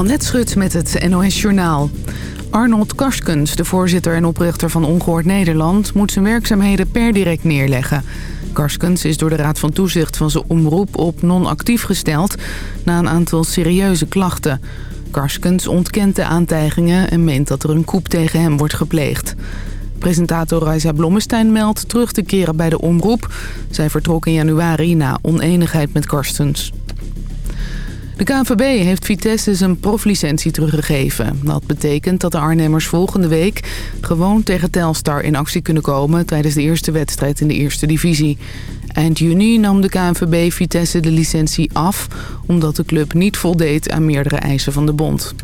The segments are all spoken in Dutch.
Annette Schut met het NOS Journaal. Arnold Karskens, de voorzitter en oprichter van Ongehoord Nederland... moet zijn werkzaamheden per direct neerleggen. Karskens is door de Raad van Toezicht van zijn omroep op non-actief gesteld... na een aantal serieuze klachten. Karskens ontkent de aantijgingen en meent dat er een koep tegen hem wordt gepleegd. Presentator Raisa Blommestein meldt terug te keren bij de omroep. Zij vertrok in januari na oneenigheid met Karstens. De KNVB heeft Vitesse zijn proflicentie teruggegeven. Dat betekent dat de Arnhemmers volgende week gewoon tegen Telstar in actie kunnen komen... tijdens de eerste wedstrijd in de eerste divisie. Eind juni nam de KNVB Vitesse de licentie af... omdat de club niet voldeed aan meerdere eisen van de bond.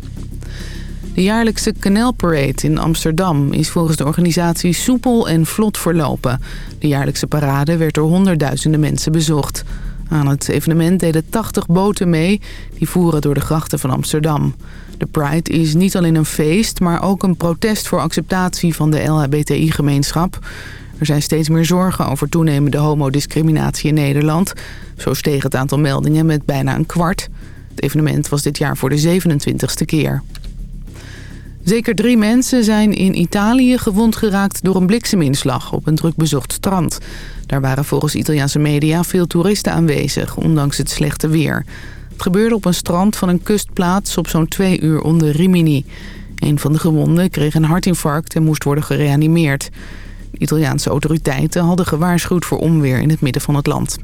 De jaarlijkse Parade in Amsterdam is volgens de organisatie soepel en vlot verlopen. De jaarlijkse parade werd door honderdduizenden mensen bezocht. Aan het evenement deden 80 boten mee, die voeren door de grachten van Amsterdam. De Pride is niet alleen een feest, maar ook een protest voor acceptatie van de LHBTI-gemeenschap. Er zijn steeds meer zorgen over toenemende homodiscriminatie in Nederland. Zo steeg het aantal meldingen met bijna een kwart. Het evenement was dit jaar voor de 27ste keer. Zeker drie mensen zijn in Italië gewond geraakt door een blikseminslag op een drukbezocht strand. Daar waren volgens Italiaanse media veel toeristen aanwezig, ondanks het slechte weer. Het gebeurde op een strand van een kustplaats op zo'n twee uur onder Rimini. Een van de gewonden kreeg een hartinfarct en moest worden gereanimeerd. De Italiaanse autoriteiten hadden gewaarschuwd voor onweer in het midden van het land.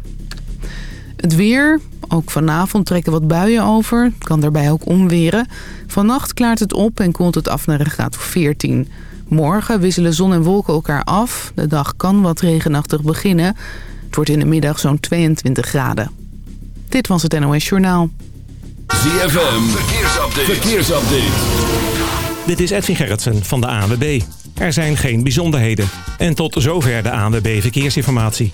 Het weer, ook vanavond trekken wat buien over. Kan daarbij ook omweren. Vannacht klaart het op en koelt het af naar een graad of 14. Morgen wisselen zon en wolken elkaar af. De dag kan wat regenachtig beginnen. Het wordt in de middag zo'n 22 graden. Dit was het NOS Journaal. ZFM, verkeersupdate. verkeersupdate. Dit is Edwin Gerritsen van de ANWB. Er zijn geen bijzonderheden. En tot zover de ANWB Verkeersinformatie.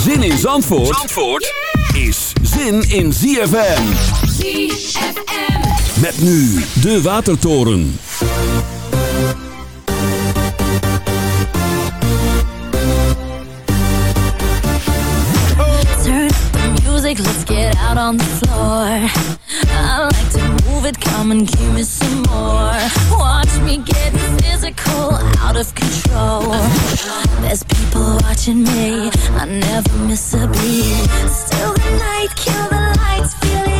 Zin in Zandvoort, Zandvoort is zin in ZFM. ZFM. Met nu de Watertoren. Turn the music, let's get out on the floor. I like to move it, come and give me some more. Watch me get physical, out of control. There's people watching me, I never miss a beat. Still the night, kill the lights, feel it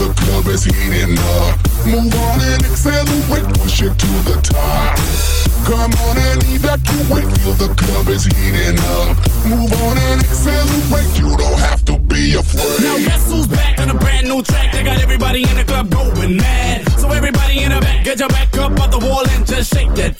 the club is heating up. Move on and accelerate, push it to the top. Come on and evacuate, feel the club is heating up. Move on and accelerate, you don't have to be afraid. Now guess who's back on a brand new track? They got everybody in the club going mad. So everybody in the back, get your back up off the wall and just shake that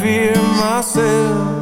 Fear myself.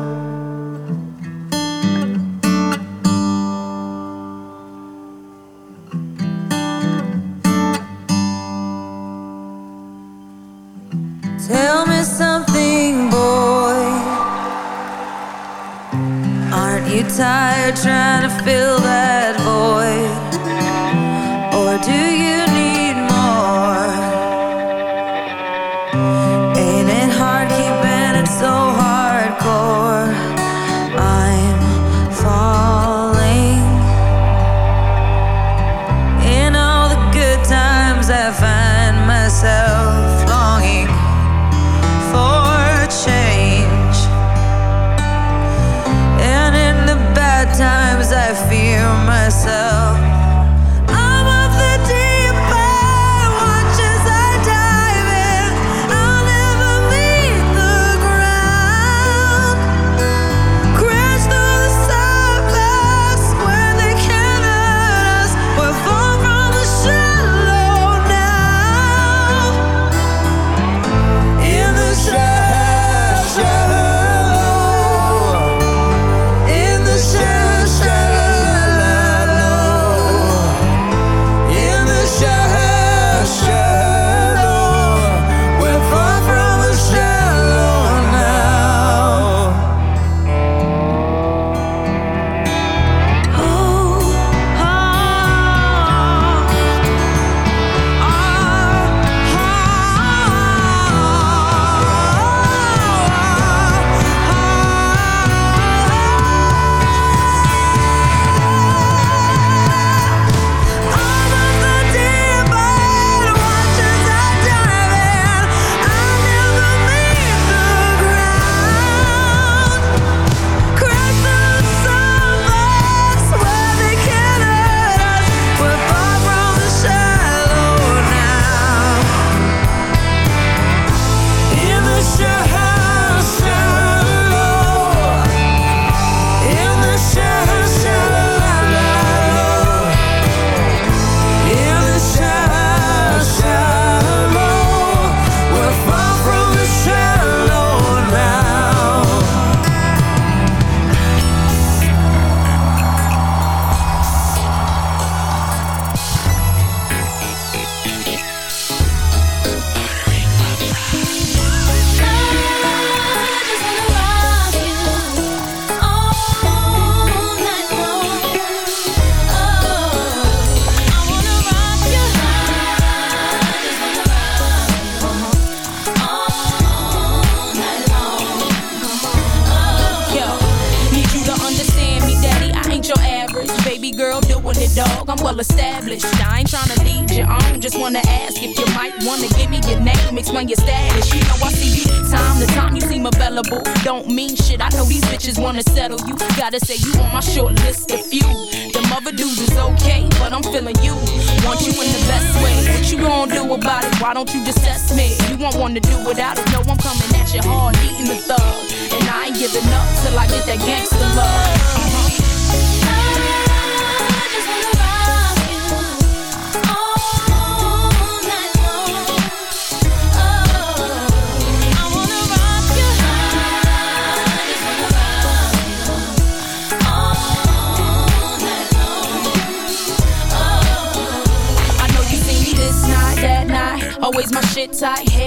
shit tight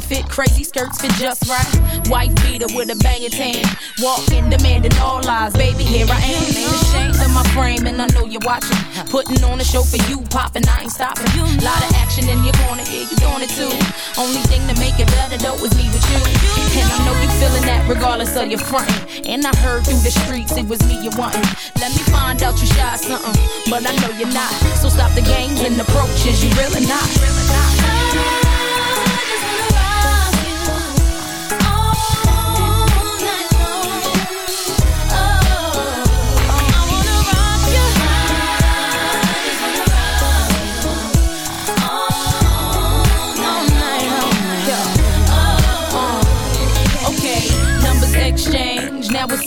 outfit crazy, skirts fit just right. White beater with a banging tan. Walking, demanding all lies. Baby, here I am. Ain't ashamed of my frame, and I know you're watching. Putting on a show for you, popping, I ain't stopping. Lot of action in your corner, yeah, you doing it too. Only thing to make it better though is me with you. And I know you're feeling that regardless of your frontin'. And I heard through the streets it was me you wantin'. Let me find out you shy something, but I know you're not. So stop the games and approaches, you really not. Really not. now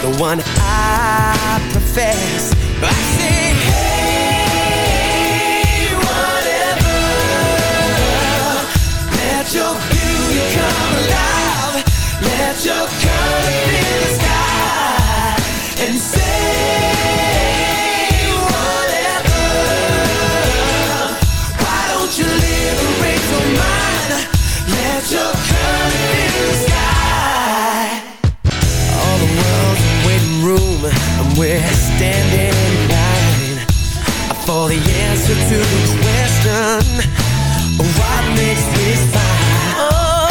the one I profess. I say, hey. to the question What makes? Oh,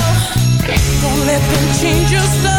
don't let them change your soul.